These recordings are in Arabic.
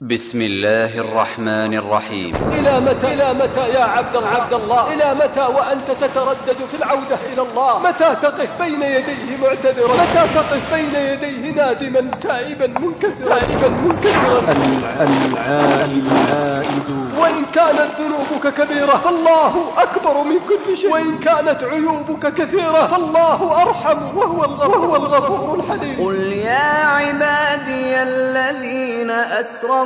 بسم الله الرحمن الرحيم. إلى متى؟ إلى متى يا عبد عبد الله. إلى متى وأنت تتردد في العودة إلى الله؟ متى تقف بين يديه معتذرا؟ متى تقف بين يديه نادما؟ تائبا منكسرا. تائبا منكسرا. العائد العائد. وإن كانت ذنوبك كبيرة فالله أكبر من كل شيء. وإن كانت عيوبك كثيرة فالله أرحم. وهو الغفور, وهو الغفور الحليم. قل يا عبادي الذين أسرفوا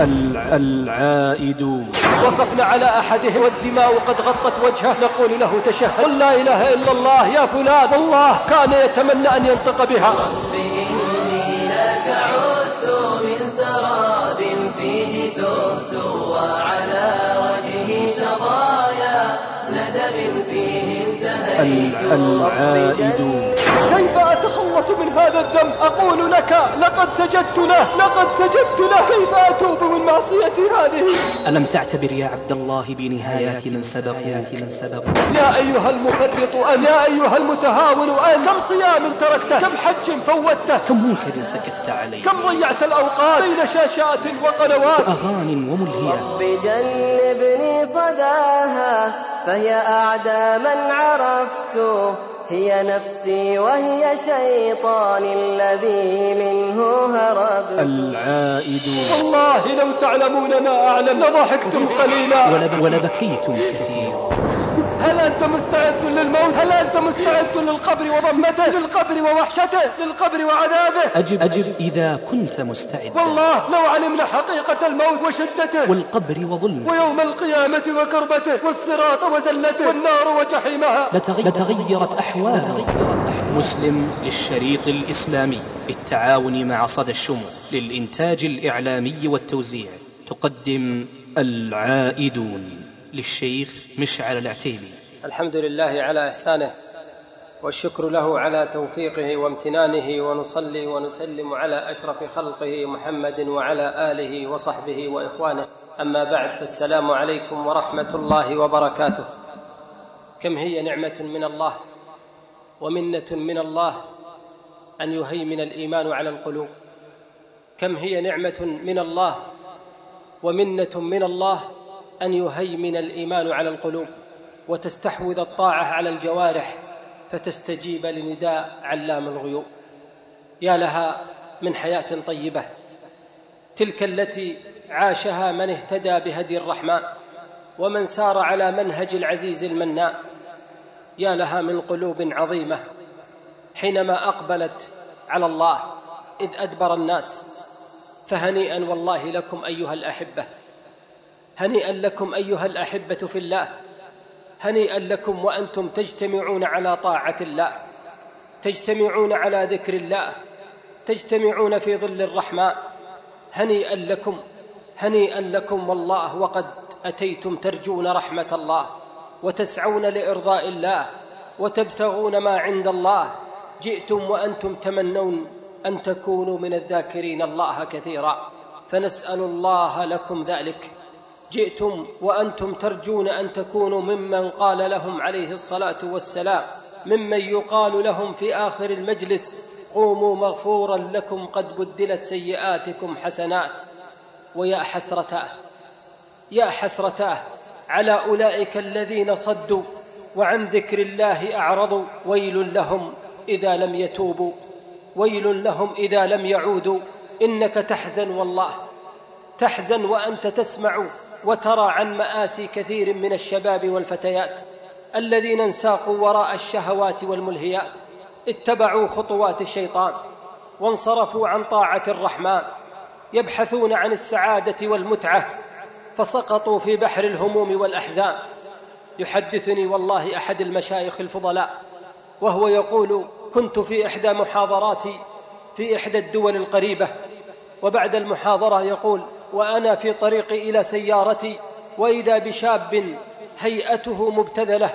العائد. وقفنا على أحدهم والدماء قد غطت وجهه. نقول له تشهد. قل لا إله إلا الله يا فلان. والله كان يتمنى أن ينطق بها. رب إني لك عدت من سراب فيه تهت وعلى وجهي شظايا ندب فيه انتهيت. العائد. كيف أتخلص من هذا الذنب أقول لك لقد سجدت له لقد سجدت له. كيف أتوب من معصيتي هذه؟ ألم تعتبر يا عبد الله بنهايات من سبق؟ من سبق يا أيها المفرط أن يا أيها المتهاون أن كم صيام تركته؟ كم حج فوتته كم منكر سكت عليه؟ كم ضيعت الأوقات بين شاشات وقنوات؟ أغان وملهيات رب جنبني صداها فهي أعدى من عرفت هي نفسي وهي شيطان الذي منه هربت العائد. والله لو تعلمون ما أعلم لضحكتم قليلا. ولب ولبكيتم كثير هل أنت مستعد للموت؟ هل أنت مستعد للقبر وضمته؟ للقبر ووحشته؟ للقبر وعذابه؟ أجب أجب إذا كنت مستعدا والله لو علمنا حقيقة الموت وشدته. والقبر وظلمه ويوم القيامة وكربته والصراط وزلته والنار وجحيمها. لتغي... لتغيرت أحواله مسلم للشريط الإسلامي. بالتعاون مع صدى الشمع للإنتاج الإعلامي والتوزيع. تقدم العائدون. للشيخ مشعل العتيبي الحمد لله على إحسانه والشكر له على توفيقه وامتنانه ونصلي ونسلم على أشرف خلقه محمد وعلى آله وصحبه وإخوانه. أما بعد فالسلام عليكم ورحمة الله وبركاته. كم هي نعمة من الله ومنة من الله أن يهيمن الإيمان على القلوب؟ كم هي نعمة من الله ومنة من الله أن يهيمن الإيمان على القلوب وتستحوذ الطاعة على الجوارح فتستجيب لنداء علام الغيوب. يا لها من حياة طيبة. تلك التي عاشها من اهتدى بهدي الرحمن ومن سار على منهج العزيز المنان. يا لها من قلوب عظيمة حينما أقبلت على الله إذ أدبر الناس. فهنيئا والله لكم أيها الأحبة. هنيئا لكم أيها الأحبة في الله هنيئا لكم وأنتم تجتمعون على طاعة الله تجتمعون على ذكر الله تجتمعون في ظل الرحمن هنيئا لكم هنيئا لكم والله وقد أتيتم ترجون رحمة الله وتسعون لإرضاء الله وتبتغون ما عند الله جئتم وأنتم تمنون أن تكونوا من الذاكرين الله كثيرا فنسأل الله لكم ذلك. جئتم وأنتم ترجون أن تكونوا ممن قال لهم عليه الصلاة والسلام ممن يقال لهم في آخر المجلس قوموا مغفورا لكم قد بدلت سيئاتكم حسنات. ويا حسرتاه يا حسرتاه على أولئك الذين صدوا وعن ذكر الله أعرضوا ويل لهم إذا لم يتوبوا ويل لهم إذا لم يعودوا إنك تحزن والله تحزن وأنت تسمع وترى عن مآسي كثير من الشباب والفتيات الذين انساقوا وراء الشهوات والملهيات اتبعوا خطوات الشيطان وانصرفوا عن طاعة الرحمن يبحثون عن السعادة والمتعة فسقطوا في بحر الهموم والأحزان. يحدثني والله أحد المشايخ الفضلاء وهو يقول كنت في إحدى محاضراتي في إحدى الدول القريبة وبعد المحاضرة يقول وأنا في طريقي إلى سيارتي وإذا بشاب هيئته مبتذلة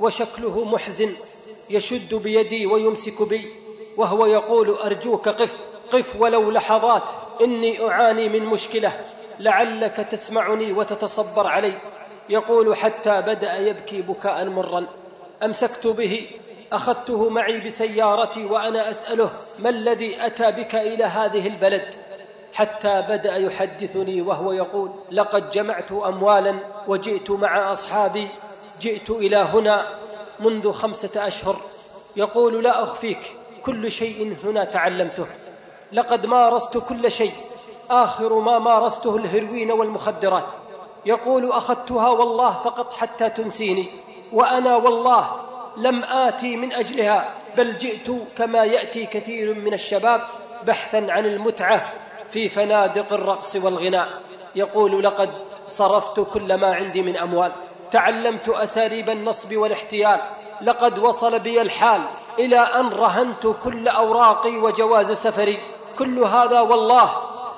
وشكله محزن يشد بيدي ويمسك بي وهو يقول أرجوك قف قف ولو لحظات إني أعاني من مشكلة لعلك تسمعني وتتصبر علي. يقول حتى بدأ يبكي بكاء مرا. أمسكت به أخذته معي بسيارتي وأنا أسأله ما الذي أتى بك إلى هذه البلد؟ حتى بدأ يحدثني وهو يقول لقد جمعت اموالا وجئت مع أصحابي جئت إلى هنا منذ خمسة أشهر. يقول لا أخفيك كل شيء هنا تعلمته. لقد مارست كل شيء آخر ما مارسته الهروين والمخدرات. يقول أخذتها والله فقط حتى تنسيني. وأنا والله لم آتي من أجلها بل جئت كما يأتي كثير من الشباب بحثا عن المتعة في فنادق الرقص والغناء. يقول لقد صرفت كل ما عندي من أموال. تعلمت أساليب النصب والاحتيال. لقد وصل بي الحال إلى أن رهنت كل أوراقي وجواز سفري. كل هذا والله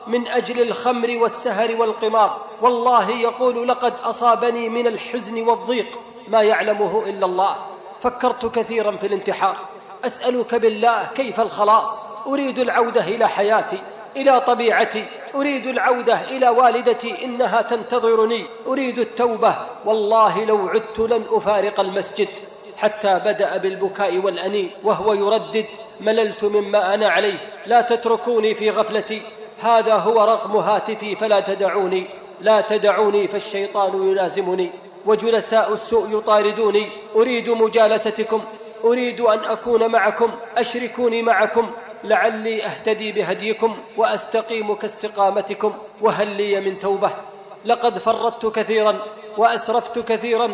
من أجل الخمر والسهر والقمار. والله يقول لقد أصابني من الحزن والضيق ما يعلمه إلا الله. فكرت كثيرا في الانتحار. أسألك بالله كيف الخلاص؟ أريد العودة إلى حياتي. إلى طبيعتي. أريد العودة إلى والدتي إنها تنتظرني. أريد التوبة. والله لو عدت لن أفارق المسجد. حتى بدأ بالبكاء والانين وهو يردد مللت مما أنا عليه. لا تتركوني في غفلتي. هذا هو رقم هاتفي فلا تدعوني. لا تدعوني فالشيطان يلازمني. وجلساء السوء يطاردوني. أريد مجالستكم. أريد أن أكون معكم. أشركوني معكم. لعلي أهتدي بهديكم وأستقيم كاستقامتكم وهل لي من توبة؟ لقد فرطت كثيرا وأسرفت كثيرا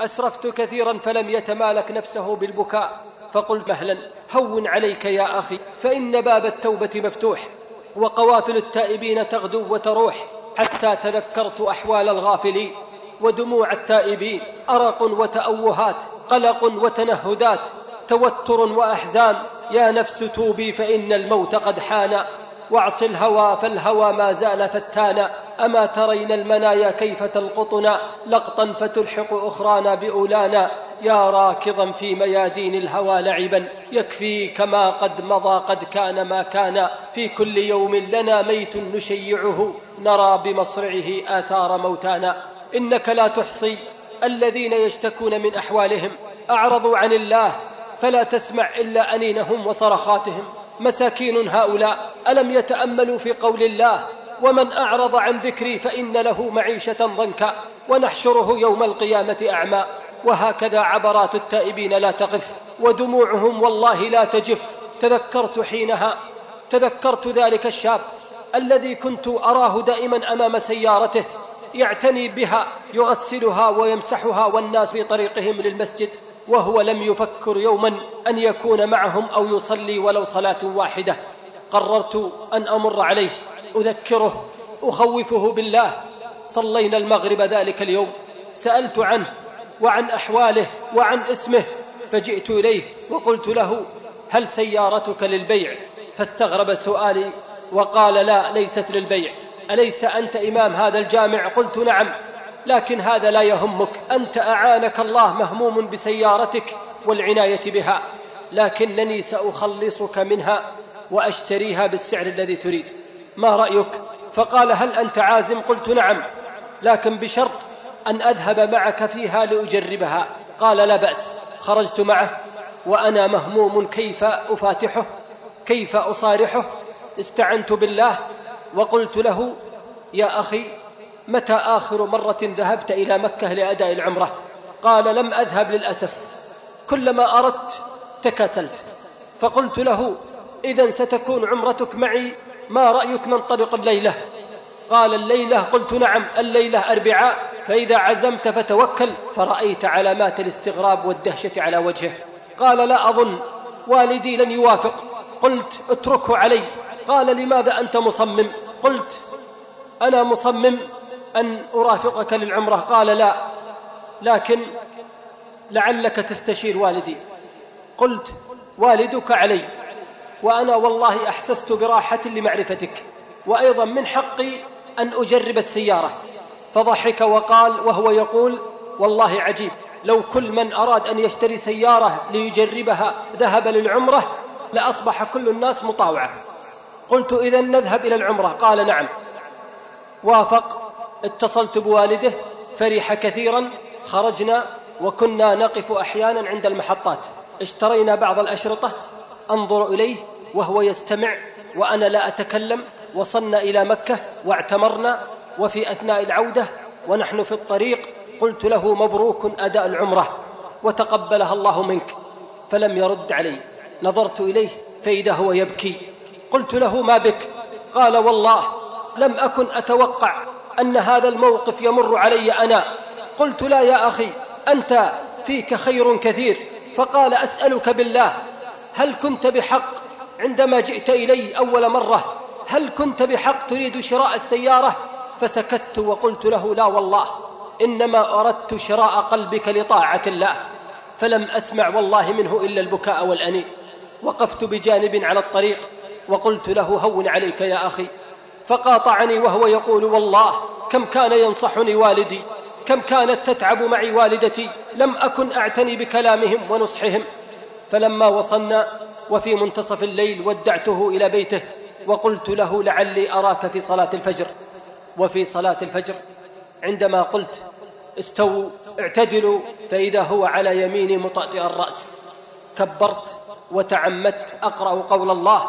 أسرفت كثيرا فلم يتمالك نفسه بالبكاء. فقلت مهلا هون عليك يا أخي فإن باب التوبة مفتوح وقوافل التائبين تغدو وتروح. حتى تذكرت أحوال الغافلين ودموع التائبين أرق وتأوهات قلق وتنهدات توتر وأحزان. يا نفس توبي فإن الموت قد حان واعص الهوى فالهوى ما زال فتانا. أما ترين المنايا كيف تلقطنا؟ لقطا فتلحق أخرانا بأولانا. يا راكضا في ميادين الهوى لعبا يكفي كما قد مضى قد كان ما كان. في كل يوم لنا ميت نشيعه نرى بمصرعه آثار موتانا. إنك لا تحصي الذين يشتكون من أحوالهم. أعرضوا عن الله فلا تسمع إلا أنينهم وصرخاتهم. مساكين هؤلاء ألم يتأملوا في قول الله؟ ومن أعرض عن ذكري فإن له معيشة ضنكا. ونحشره يوم القيامة أعمى. وهكذا عبرات التائبين لا تقف. ودموعهم والله لا تجف. تذكرت حينها. تذكرت ذلك الشاب. الذي كنت أراه دائما أمام سيارته. يعتني بها يغسلها ويمسحها والناس في طريقهم للمسجد. وهو لم يفكر يوما أن يكون معهم أو يصلي ولو صلاة واحدة. قررت أن أمر عليه. أذكره أخوفه بالله. صلينا المغرب ذلك اليوم. سألت عنه وعن أحواله وعن اسمه فجئت إليه وقلت له هل سيارتك للبيع؟ فاستغرب سؤالي وقال لا ليست للبيع. أليس أنت إمام هذا الجامع؟ قلت نعم. لكن هذا لا يهمك. أنت أعانك الله مهموم بسيارتك والعناية بها. لكنني سأخلصك منها وأشتريها بالسعر الذي تريد. ما رأيك؟ فقال هل أنت عازم؟ قلت نعم. لكن بشرط أن أذهب معك فيها لأجربها. قال لا بأس. خرجت معه. وأنا مهموم كيف أفاتحه؟ كيف أصارحه؟ استعنت بالله وقلت له يا أخي متى آخر مرة ذهبت إلى مكة لأداء العمرة؟ قال لم أذهب للأسف. كلما أردت تكاسلت. فقلت له اذا ستكون عمرتك معي؟ ما رأيك ننطلق الليلة؟ قال الليلة؟ قلت نعم الليلة أربعاء. فإذا عزمت فتوكل. فرأيت علامات الاستغراب والدهشة على وجهه. قال لا أظن. والدي لن يوافق. قلت اتركه علي. قال لماذا أنت مصمم؟ قلت أنا مصمم أن أرافقك للعمرة؟ قال لا. لكن لعلك تستشير والدي. قلت والدك علي وأنا والله أحسست براحة لمعرفتك وأيضا من حقي أن أجرب السيارة. فضحك وقال وهو يقول والله عجيب لو كل من أراد أن يشتري سيارة ليجربها ذهب للعمرة لأصبح كل الناس مطاوعة. قلت إذا نذهب إلى العمرة؟ قال نعم. وافق. اتصلت بوالده فرح كثيرا خرجنا وكنا نقف أحيانا عند المحطات. اشترينا بعض الأشرطة أنظر إليه وهو يستمع وأنا لا أتكلم. وصلنا إلى مكة واعتمرنا وفي أثناء العودة ونحن في الطريق قلت له مبروك أداء العمرة وتقبلها الله منك. فلم يرد علي. نظرت إليه فإذا هو يبكي. قلت له ما بك؟ قال والله لم أكن أتوقع أن هذا الموقف يمر علي أنا. قلت لا يا أخي أنت فيك خير كثير. فقال أسألك بالله هل كنت بحق عندما جئت إلي أول مرة؟ هل كنت بحق تريد شراء السيارة؟ فسكت وقلت له لا والله إنما أردت شراء قلبك لطاعة الله. فلم أسمع والله منه إلا البكاء والأنين وقفت بجانب على الطريق وقلت له هون عليك يا أخي. فقاطعني وهو يقول والله كم كان ينصحني والدي كم كانت تتعب معي والدتي لم أكن أعتني بكلامهم ونصحهم. فلما وصلنا وفي منتصف الليل ودعته إلى بيته وقلت له لعلي أراك في صلاة الفجر. وفي صلاة الفجر عندما قلت استووا اعتدلوا فإذا هو على يميني مطأطئ الرأس. كبرت وتعمدت أقرأ قول الله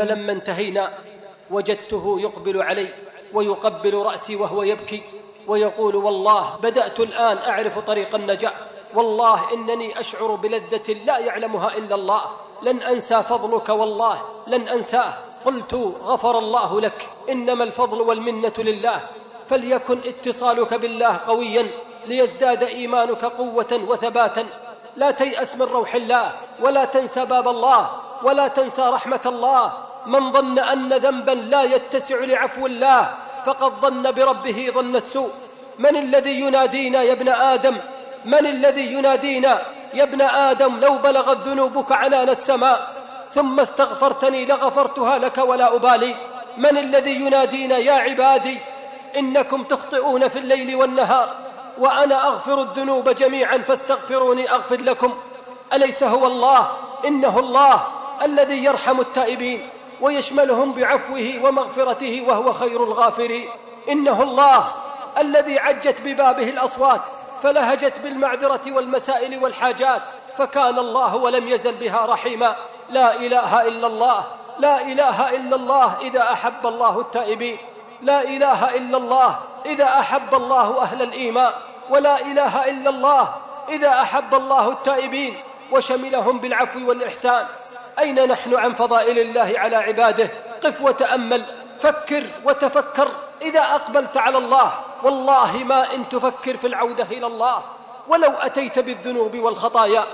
فلما انتهينا وجدته يقبل علي ويقبل رأسي وهو يبكي ويقول والله بدأت الآن أعرف طريق النجاة. والله إنني أشعر بلذة لا يعلمها إلا الله. لن أنسى فضلك والله لن أنساه. قلت غفر الله لك إنما الفضل والمنة لله. فليكن اتصالك بالله قويا ليزداد إيمانك قوة وثباتا. لا تيأس من روح الله ولا تنسى باب الله ولا تنسى رحمة الله. من ظن أن ذنبا لا يتسع لعفو الله فقد ظن بربه ظن السوء. من الذي ينادينا يا ابن آدم؟ من الذي ينادينا يا ابن آدم؟ لو بلغت ذنوبك عنان السماء ثم استغفرتني لغفرتها لك ولا أبالي. من الذي ينادينا يا عبادي؟ إنكم تخطئون في الليل والنهار وأنا أغفر الذنوب جميعا فاستغفروني أغفر لكم. أليس هو الله؟ إنه الله الذي يرحم التائبين. ويشملهم بعفوه ومغفرته وهو خير الغافرين إنه الله الذي عجت ببابه الأصوات فلهجت بالمعذرة والمسائل والحاجات فكان الله ولم يزل بها رحيما. لا إله إلا الله لا إله إلا الله إذا أحب الله التائبين. لا إله إلا الله إذا أحب الله أهل الإيمان. ولا إله إلا الله إذا أحب الله التائبين. وشملهم بالعفو والإحسان. أين نحن عن فضائل الله على عباده؟ قف وتأمل فكر وتفكر. إذا أقبلت على الله والله ما إن تفكر في العودة إلى الله. ولو أتيت بالذنوب والخطايا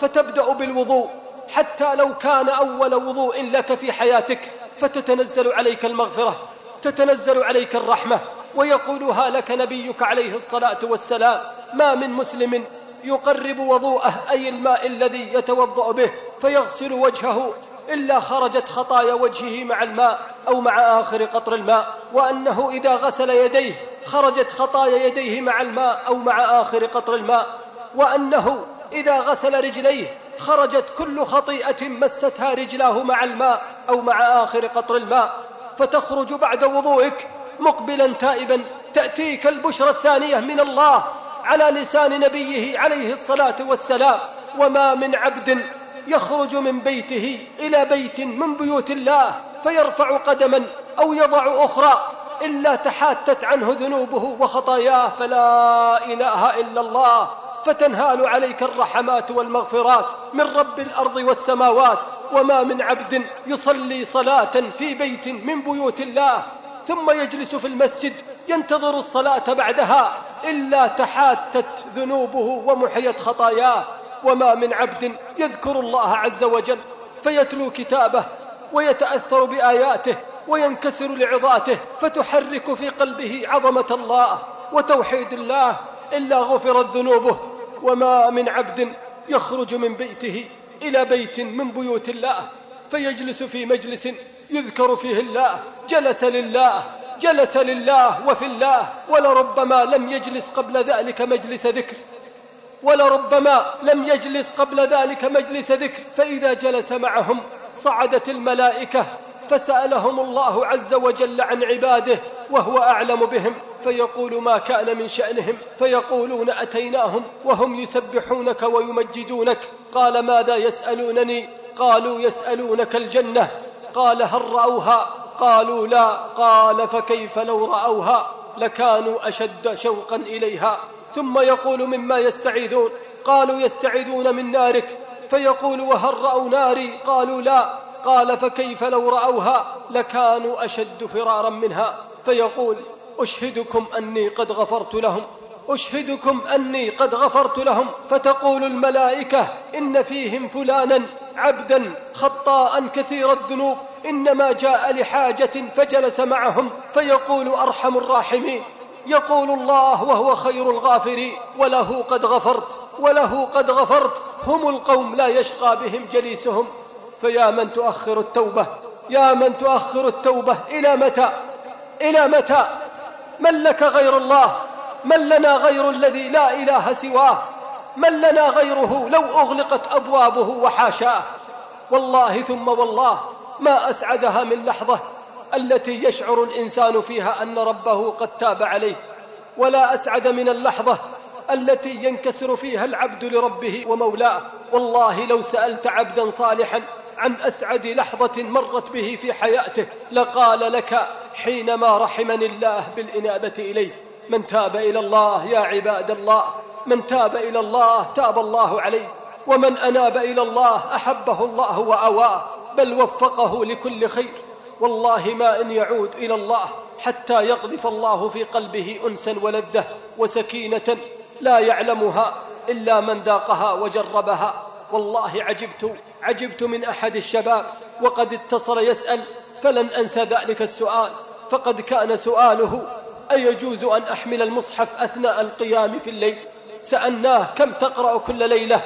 فتبدأ بالوضوء. حتى لو كان أول وضوء لك في حياتك فتتنزل عليك المغفرة تتنزل عليك الرحمة. ويقولها لك نبيك عليه الصلاة والسلام. ما من مسلم يقرب وضوءه أي الماء الذي يتوضأ به فيغسل وجهه إلا خرجت خطايا وجهه مع الماء أو مع آخر قطر الماء وأنه إذا غسل يديه خرجت خطايا يديه مع الماء أو مع آخر قطر الماء وأنه إذا غسل رجليه خرجت كل خطيئة مستها رجلاه مع الماء أو مع آخر قطر الماء فتخرج بعد وضوئك مقبلا تائبا تأتيك البشرى الثانية من الله على لسان نبيه عليه الصلاة والسلام وما من عبد يخرج من بيته إلى بيت من بيوت الله فيرفع قدما أو يضع أخرى إلا تحاتت عنه ذنوبه وخطاياه فلا إله إلا الله. فتنهال عليك الرحمات والمغفرات من رب الأرض والسماوات وما من عبد يصلي صلاة في بيت من بيوت الله. ثم يجلس في المسجد ينتظر الصلاة بعدها إلا تحاتت ذنوبه ومحيت خطاياه. وما من عبد يذكر الله عز وجل فيتلو كتابه ويتأثر بآياته وينكسر لعظاته فتحرك في قلبه عظمة الله وتوحيد الله إلا غفرت ذنوبه. وما من عبد يخرج من بيته إلى بيت من بيوت الله فيجلس في مجلس يذكر فيه الله. جلس لله جلس لله وفي الله ولربما لم يجلس قبل ذلك مجلس ذكر. ولربما لم يجلس قبل ذلك مجلس ذكر. فإذا جلس معهم صعدت الملائكة فسألهم الله عز وجل عن عباده وهو أعلم بهم. فيقول ما كان من شأنهم فيقولون أتيناهم وهم يسبحونك ويمجدونك. قال ماذا يسألونني؟ قالوا يسألونك الجنة. قال هل رأوها؟ قالوا لا قال فكيف لو رأوها لكانوا أشد شوقا إليها. ثم يقول مما يستعيذون قالوا يستعيذون من نارك. فيقول وهل رأوا ناري؟ قالوا لا. قال فكيف لو رأوها لكانوا أشد فرارا منها. فيقول أشهدكم أني قد غفرت لهم أشهدكم أني قد غفرت لهم. فتقول الملائكة إن فيهم فلانا عبدا خطاء كثير الذنوب. إنما جاء لحاجة فجلس معهم فيقول أرحم الراحمين. يقول الله وهو خير الغافرين. وله قد غفرت وله قد غفرت. هم القوم لا يشقى بهم جليسهم. فيا من تؤخر التوبة؟ يا من تؤخر التوبة؟ إلى متى؟ إلى متى؟ من لك غير الله؟ من لنا غير الذي لا إله سواه؟ من لنا غيره لو أغلقت أبوابه وحاشاه؟ والله ثم والله ما أسعدها من لحظة التي يشعر الإنسان فيها أن ربه قد تاب عليه ولا أسعد من اللحظة التي ينكسر فيها العبد لربه ومولاه. والله لو سألت عبدا صالحا عن أسعد لحظة مرت به في حياته لقال لك حينما رحمني الله بالإنابة إليه من تاب إلى الله يا عباد الله من تاب إلى الله تاب الله عليه ومن أناب إلى الله أحبه الله وأواه. بل وفقه لكل خير. والله ما إن يعود إلى الله حتى يقذف الله في قلبه أنسا ولذة وسكينة لا يعلمها إلا من ذاقها وجربها. والله عجبت عجبت من أحد الشباب وقد اتصل يسأل فلن أنسى ذلك السؤال. فقد كان سؤاله أيجوز أن أحمل المصحف أثناء القيام في الليل؟ سألناه كم تقرأ كل ليلة؟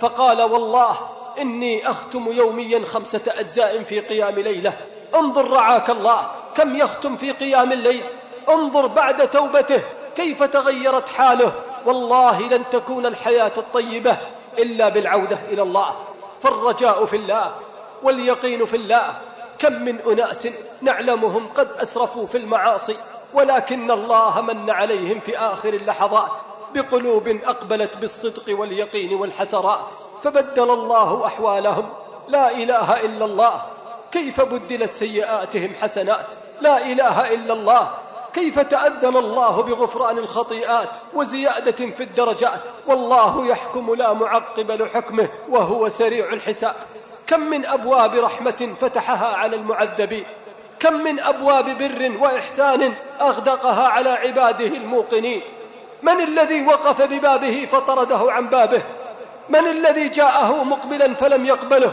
فقال والله إني أختم يوميا خمسة أجزاء في قيام ليلة. انظر رعاك الله كم يختم في قيام الليل. انظر بعد توبته كيف تغيرت حاله. والله لن تكون الحياة الطيبة إلا بالعودة إلى الله. فالرجاء في الله واليقين في الله. كم من أناس نعلمهم قد أسرفوا في المعاصي ولكن الله من عليهم في آخر اللحظات. بقلوب أقبلت بالصدق واليقين والحسرات. فبدل الله أحوالهم. لا إله إلا الله. كيف بدلت سيئاتهم حسنات؟ لا إله إلا الله. كيف تأذن الله بغفران الخطيئات وزيادة في الدرجات؟ والله يحكم لا معقب لحكمه وهو سريع الحساب. كم من أبواب رحمة فتحها على المعذبين كم من أبواب بر وإحسان أغدقها على عباده الموقنين. من الذي وقف ببابه فطرده عن بابه؟ من الذي جاءه مقبلا فلم يقبله؟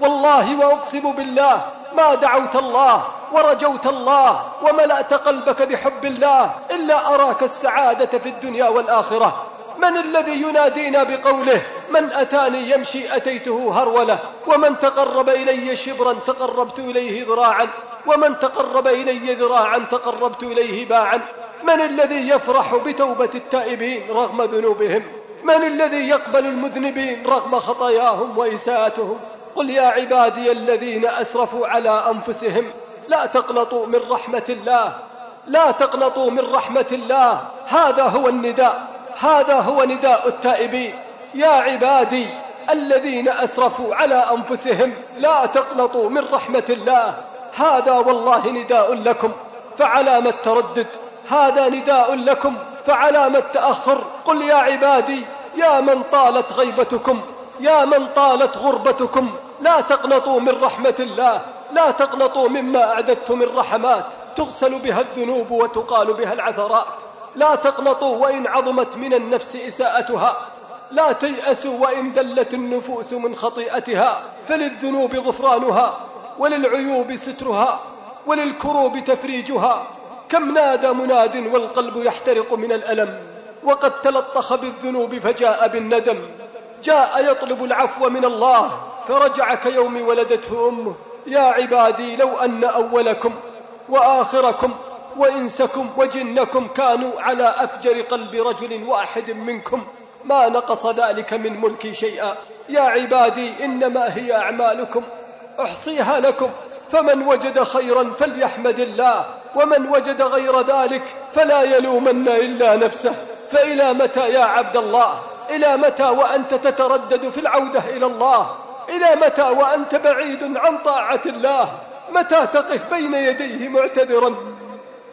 والله وأقسم بالله ما دعوت الله ورجوت الله وملأت قلبك بحب الله إلا أراك السعادة في الدنيا والآخرة. من الذي ينادينا بقوله من أتاني يمشي أتيته هرولة؟ ومن تقرب إلي شبرا تقربت إليه ذراعا؟ ومن تقرب إلي ذراعا تقربت إليه باعا؟ من الذي يفرح بتوبة التائبين رغم ذنوبهم؟ من الذي يقبل المذنبين رغم خطاياهم وإساءتهم؟ قل يا عبادي الذين أسرفوا على أنفسهم لا تقنطوا من رحمة الله لا تقنطوا من رحمة الله. هذا هو النداء هذا هو نداء التائبين. يا عبادي الذين أسرفوا على أنفسهم لا تقنطوا من رحمة الله. هذا والله نداء لكم فعلام التردد هذا نداء لكم. فعلام التأخر قل يا عبادي يا من طالت غيبتكم يا من طالت غربتكم لا تقنطوا من رحمة الله لا تقنطوا مما أعددت من رحمات تغسل بها الذنوب وتقال بها العثرات. لا تقنطوا وإن عظمت من النفس إساءتها لا تيأسوا وإن دلت النفوس من خطيئتها فللذنوب غفرانها وللعيوب سترها وللكروب تفريجها. كم نادى مناد والقلب يحترق من الألم وقد تلطخ بالذنوب فجاء بالندم جاء يطلب العفو من الله فرجع كيوم ولدته أمه يا عبادي لو أن أولكم وآخركم وإنسكم وجنكم كانوا على أفجر قلب رجل واحد منكم ما نقص ذلك من ملكي شيئا يا عبادي إنما هي أعمالكم أحصيها لكم فمن وجد خيرا فليحمد الله ومن وجد غير ذلك فلا يلومن إلا نفسه. فإلى متى يا عبد الله؟ إلى متى وأنت تتردد في العودة إلى الله؟ إلى متى وأنت بعيد عن طاعة الله؟ متى تقف بين يديه معتذرا؟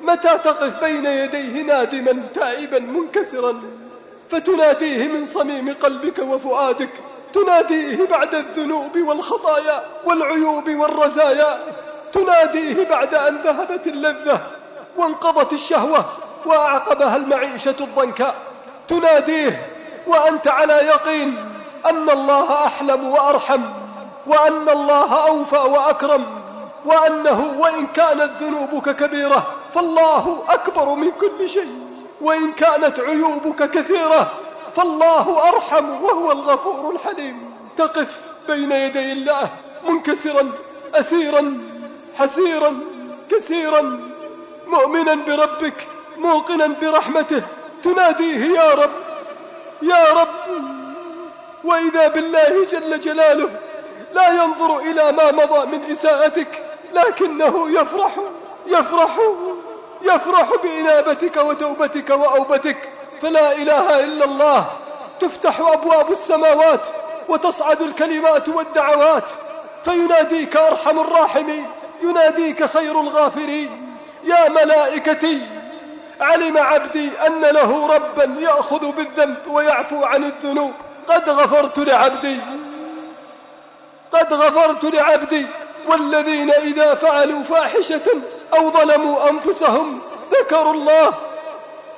متى تقف بين يديه نادما تائبا منكسرا؟ فتناديه من صميم قلبك وفؤادك. تناديه بعد الذنوب والخطايا والعيوب والرزايا. تناديه بعد أن ذهبت اللذة وانقضت الشهوة وأعقبها المعيشة الضنكاء تناديه وأنت على يقين أن الله أحلم وأرحم وأن الله أوفى وأكرم وأنه وإن كانت ذنوبك كبيرة فالله أكبر من كل شيء. وإن كانت عيوبك كثيرة فالله أرحم وهو الغفور الحليم. تقف بين يدي الله منكسرا أسيرا حسيرا كثيرا مؤمنا بربك موقنا برحمته. تناديه يا رب يا رب. وإذا بالله جل جلاله لا ينظر إلى ما مضى من إساءتك لكنه يفرح يفرح يفرح بإنابتك وتوبتك وأوبتك. فلا إله إلا الله. تفتح أبواب السماوات وتصعد الكلمات والدعوات. فيناديك أرحم الراحمين. يناديك خير الغافرين. يا ملائكتي علم عبدي أن له ربا يأخذ بالذنب ويعفو عن الذنوب. قد غفرت لعبدي. قد غفرت لعبدي. والذين إذا فعلوا فاحشة أو ظلموا أنفسهم ذكروا الله.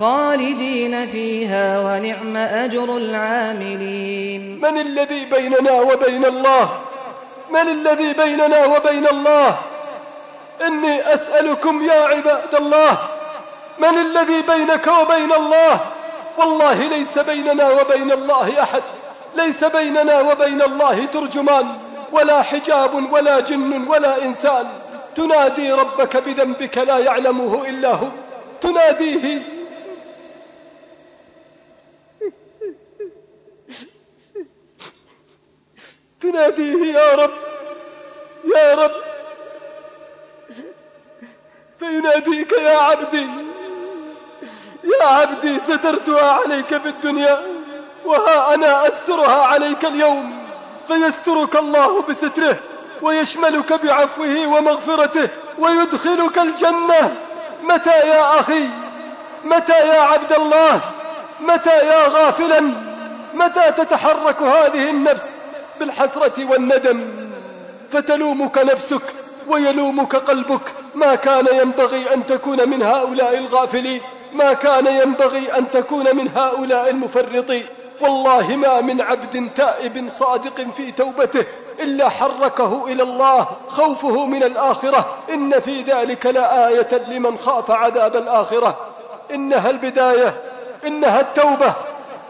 خالدين فيها ونعم أجر العاملين. من الذي بيننا وبين الله؟ من الذي بيننا وبين الله؟ إني أسألكم يا عباد الله من الذي بينك وبين الله؟ والله ليس بيننا وبين الله أحد. ليس بيننا وبين الله ترجمان ولا حجاب ولا جن ولا إنسان. تنادي ربك بذنبك لا يعلمه إلا هو. تناديه تناديه يا رب يا رب. فيناديك يا عبدي يا عبدي سترتها عليك في الدنيا وها أنا أسترها عليك اليوم. فيسترك الله بستره ويشملك بعفوه ومغفرته ويدخلك الجنة. متى يا أخي؟ متى يا عبد الله؟ متى يا غافلا؟ متى تتحرك هذه النفس؟ بالحسرة والندم فتلومك نفسك ويلومك قلبك. ما كان ينبغي أن تكون من هؤلاء الغافلين ما كان ينبغي أن تكون من هؤلاء المفرطين والله ما من عبد تائب صادق في توبته إلا حركه إلى الله خوفه من الآخرة. إن في ذلك لآية لمن خاف عذاب الآخرة. إنها البداية إنها التوبة.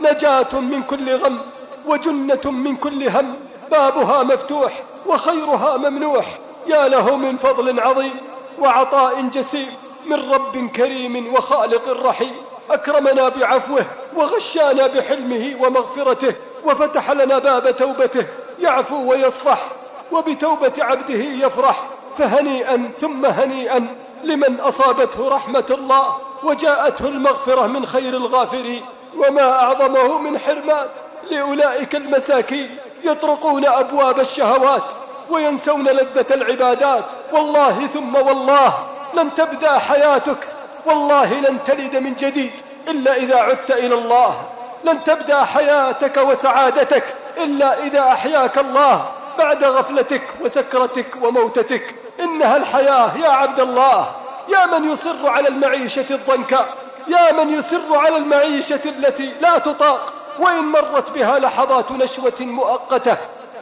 نجاة من كل غم. وجنة من كل هم. بابها مفتوح وخيرها ممنوح. يا له من فضل عظيم وعطاء جسيم. من رب كريم وخالق رحيم. أكرمنا بعفوه وغشانا بحلمه ومغفرته. وفتح لنا باب توبته. يعفو ويصفح. وبتوبة عبده يفرح. فهنيئا ثم هنيئا لمن أصابته رحمة الله. وجاءته المغفرة من خير الغافرين. وما أعظمه من حرمان. لأولئك المساكين يطرقون أبواب الشهوات وينسون لذة العبادات. والله ثم والله لن تبدأ حياتك. والله لن تلد من جديد إلا إذا عدت إلى الله. لن تبدأ حياتك وسعادتك إلا إذا أحياك الله بعد غفلتك وسكرتك وموتتك. إنها الحياة يا عبد الله. يا من يصر على المعيشة الضنكاء. يا من يصر على المعيشة التي لا تطاق. وإن مرت بها لحظات نشوة مؤقتة.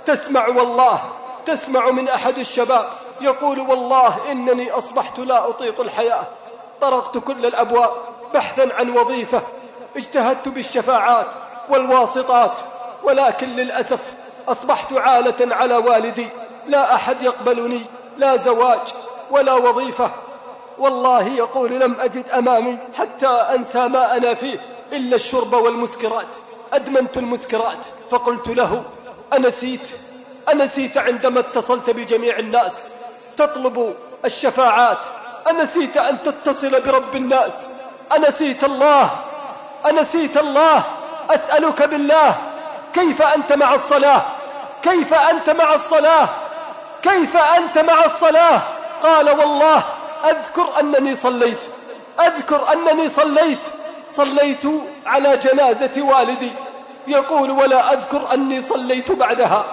تسمع والله تسمع من أحد الشباب يقول والله إنني أصبحت لا أطيق الحياة. طرقت كل الأبواب بحثا عن وظيفة. اجتهدت بالشفاعات والواسطات ولكن للأسف أصبحت عالة على والدي. لا أحد يقبلني لا زواج ولا وظيفة. والله يقول لم أجد أمامي حتى أنسى ما أنا فيه إلا الشرب والمسكرات. أدمنت المسكرات فقلت له أنسيت أنسيت عندما اتصلت بجميع الناس تطلب الشفاعات أنسيت أن تتصل برب الناس أنسيت الله أنسيت الله أسألك بالله كيف أنت مع الصلاة؟ كيف أنت مع الصلاة؟ كيف أنت مع الصلاة؟ قال والله أذكر أنني صليت أذكر أنني صليت. صليت على جنازة والدي. يقول ولا أذكر أني صليت بعدها.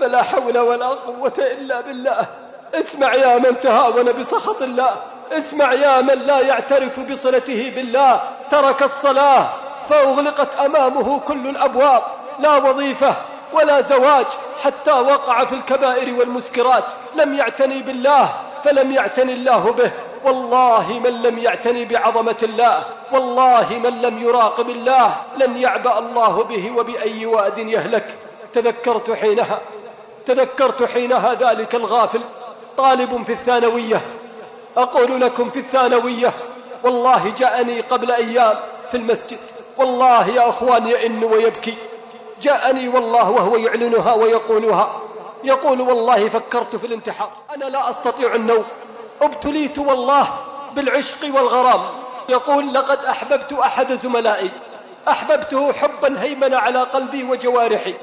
فلا حول ولا قوة إلا بالله. اسمع يا من تهاون بسخط الله. اسمع يا من لا يعترف بصلته بالله. ترك الصلاة فأغلقت أمامه كل الأبواب. لا وظيفة ولا زواج حتى وقع في الكبائر والمسكرات. لم يعتني بالله فلم يعتني الله به. والله من لم يعتني بعظمة الله والله من لم يراقب الله لن يعبأ الله به وبأي واد يهلك. تذكرت حينها تذكرت حينها ذلك الغافل. طالب في الثانوية أقول لكم في الثانوية والله جاءني قبل أيام في المسجد. والله يا أخوان يئن ويبكي. جاءني والله وهو يعلنها ويقولها. يقول والله فكرت في الانتحار أنا لا أستطيع النوم. أبتليت والله بالعشق والغرام. يقول لقد أحببت أحد زملائي. أحببته حبا هيمن على قلبي وجوارحي.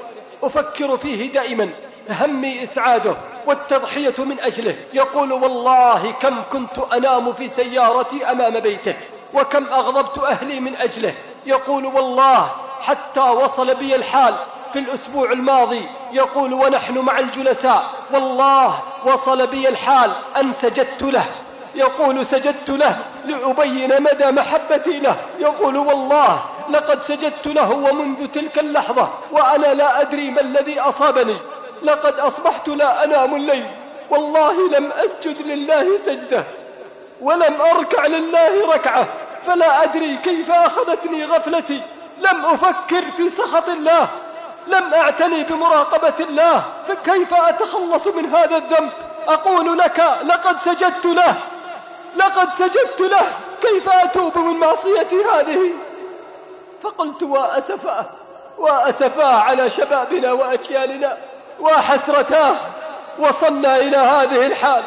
أفكر فيه دائما. همي إسعاده والتضحية من أجله. يقول والله كم كنت أنام في سيارتي أمام بيته وكم أغضبت أهلي من أجله. يقول والله حتى وصل بي الحال في الأسبوع الماضي يقول ونحن مع الجلساء والله وصل بي الحال أن سجدت له. يقول سجدت له لأبين مدى محبتي له. يقول والله لقد سجدت له ومنذ تلك اللحظة وأنا لا أدري ما الذي أصابني. لقد أصبحت لا أنام الليل. والله لم أسجد لله سجدة ولم أركع لله ركعة. فلا أدري كيف أخذتني غفلتي. لم أفكر في سخط الله. لم أعتني بمراقبة الله فكيف أتخلص من هذا الذنب؟ أقول لك لقد سجدت له. لقد سجدت له. كيف أتوب من معصيتي هذه؟ فقلت وأسفاه وأسفاه على شبابنا وأجيالنا وحسرتاه وصلنا إلى هذه الحال.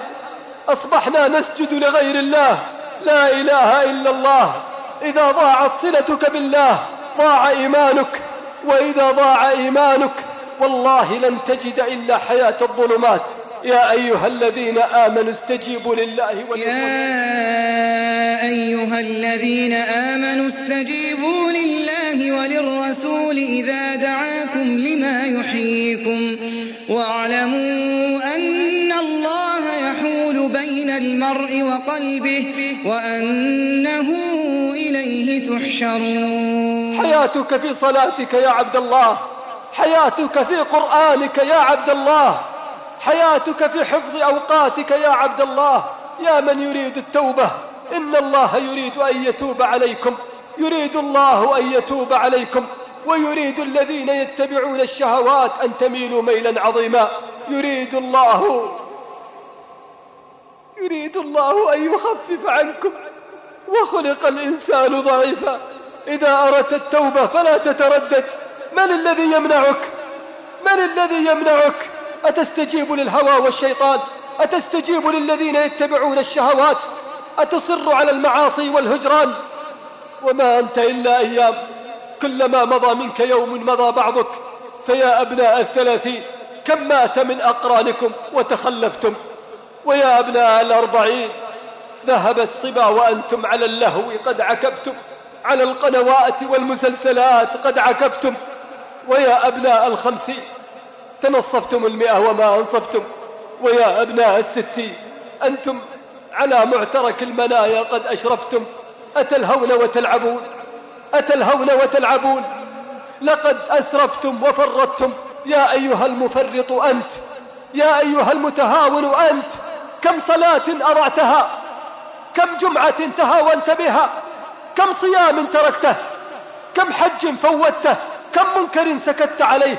أصبحنا نسجد لغير الله. لا إله إلا الله. إذا ضاعت صلتك بالله ضاع إيمانك. وإذا ضاع إيمانك والله لن تجد إلا حياة الظلمات. يا أيها الذين آمنوا استجيبوا لله يا أيها الذين آمنوا استجيبوا لله وللرسول إذا دعاكم لما يحييكم. واعلموا أن المرء وقلبه وأنه إليه تحشرون. حياتك في صلاتك يا عبد الله. حياتك في قرآنك يا عبد الله. حياتك في حفظ أوقاتك يا عبد الله. يا من يريد التوبة. إن الله يريد أن يتوب عليكم. يريد الله أن يتوب عليكم. ويريد الذين يتبعون الشهوات أن تميلوا ميلا عظيما. يريد الله يريد الله أن يخفف عنكم وخلق الإنسان ضعيفا. إذا أردت التوبة فلا تتردد. من الذي يمنعك؟ من الذي يمنعك؟ أتستجيب للهوى والشيطان؟ أتستجيب للذين يتبعون الشهوات؟ أتصر على المعاصي والهجران؟ وما أنت إلا أيام. كلما مضى منك يوم مضى بعضك. فيا أبناء الثلاثين كم مات من أقرانكم وتخلفتم؟ ويا أبناء الأربعين ذهب الصبا وأنتم على اللهو قد عكفتم على القنوات والمسلسلات قد عكفتم ويا أبناء الخمسين تنصفتم المئة وما أنصفتم. ويا أبناء الستين أنتم على معترك المنايا قد أشرفتم. أتلهون وتلعبون أتلهون وتلعبون. لقد أسرفتم وفرطتم. يا أيها المفرط أنت يا أيها المتهاون أنت. كم صلاة أضعتها كم جمعة تهاونت بها؟ كم صيام تركته؟ كم حج فوتته كم منكر سكت عليه؟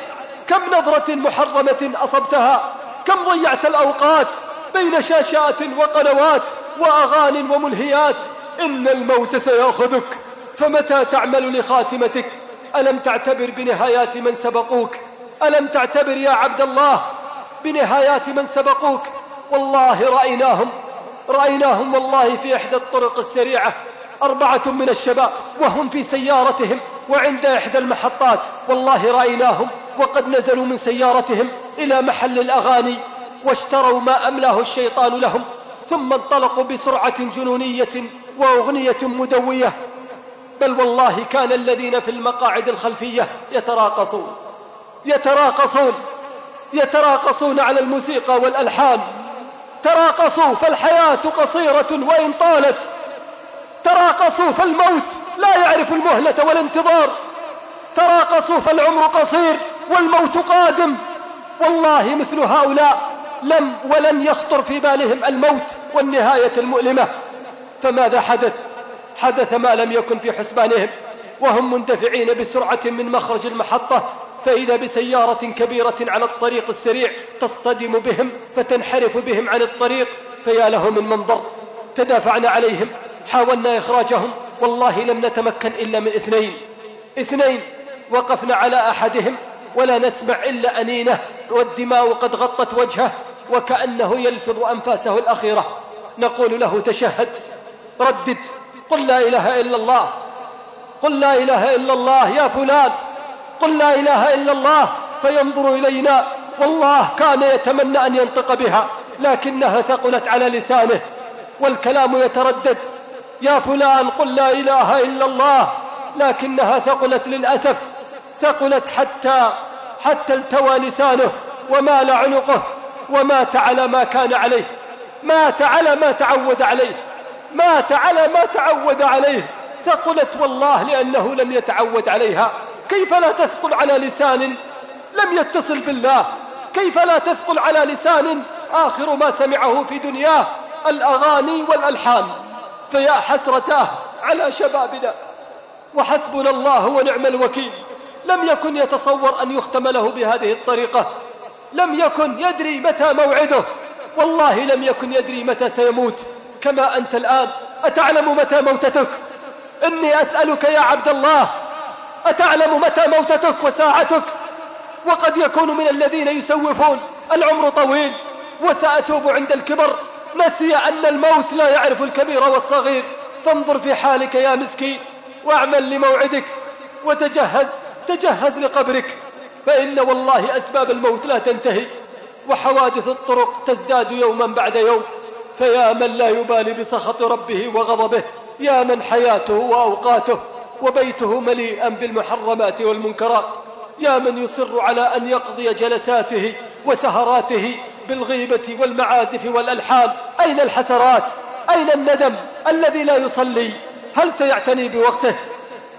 كم نظرة محرمة أصبتها؟ كم ضيعت الأوقات بين شاشات وقنوات وأغان وملهيات؟ إن الموت سيأخذك. فمتى تعمل لخاتمتك؟ ألم تعتبر بنهايات من سبقوك؟ ألم تعتبر يا عبد الله بنهايات من سبقوك؟ والله رأيناهم. رأيناهم والله في إحدى الطرق السريعة أربعة من الشباب وهم في سيارتهم وعند إحدى المحطات. والله رأيناهم وقد نزلوا من سيارتهم إلى محل الأغاني واشتروا ما أملاه الشيطان لهم ثم انطلقوا بسرعة جنونية وأغنية مدوية. بل والله كان الذين في المقاعد الخلفية يتراقصون يتراقصون يتراقصون على الموسيقى والألحان. تراقصوا فالحياة قصيرة وإن طالت. تراقصوا فالموت لا يعرف المهلة والانتظار. تراقصوا فالعمر قصير والموت قادم. والله مثل هؤلاء لم ولن يخطر في بالهم الموت والنهاية المؤلمة. فماذا حدث؟ حدث ما لم يكن في حسبانهم. وهم مندفعين بسرعة من مخرج المحطة فإذا بسيارة كبيرة على الطريق السريع تصطدم بهم فتنحرف بهم عن الطريق فيا له من منظر تدافعنا عليهم حاولنا إخراجهم والله لم نتمكن إلا من اثنين. اثنين وقفنا على أحدهم ولا نسمع إلا أنينة والدماء قد غطت وجهه وكأنه يلفظ أنفاسه الأخيرة. نقول له تشهد. ردد. قل لا إله إلا الله. قل لا إله إلا الله يا فلان. قل لا إله إلا الله فينظر إلينا. والله كان يتمنى أن ينطق بها لكنها ثقلت على لسانه والكلام يتردد. يا فلان قل لا إله إلا الله لكنها ثقلت للأسف ثقلت حتى حتى التوى لسانه ومال عنقه ومات على ما كان عليه مات على ما تعود عليه مات على ما تعود عليه ثقلت والله لأنه لم يتعود عليها. كيف لا تثقل على لسان لم يتصل بالله؟ كيف لا تثقل على لسان آخر ما سمعه في دنياه؟ الأغاني والألحان. فيا حسرتاه على شبابنا. وحسبنا الله ونعم الوكيل. لم يكن يتصور أن يختم له بهذه الطريقة. لم يكن يدري متى موعده. والله لم يكن يدري متى سيموت. كما أنت الآن. أتعلم متى موتتك؟ إني أسألك يا عبد الله أتعلم متى موتتك وساعتك؟ وقد يكون من الذين يسوفون. العمر طويل وسأتوب عند الكبر. نسي أن الموت لا يعرف الكبير والصغير. فانظر في حالك يا مسكين واعمل لموعدك وتجهز تجهز لقبرك. فإن والله أسباب الموت لا تنتهي وحوادث الطرق تزداد يوما بعد يوم. فيا من لا يبالي بسخط ربه وغضبه يا من حياته وأوقاته. وبيته مليئا بالمحرمات والمنكرات. يا من يصر على أن يقضي جلساته وسهراته بالغيبة والمعازف والألحان أين الحسرات؟ أين الندم الذي لا يصلي؟ هل سيعتني بوقته؟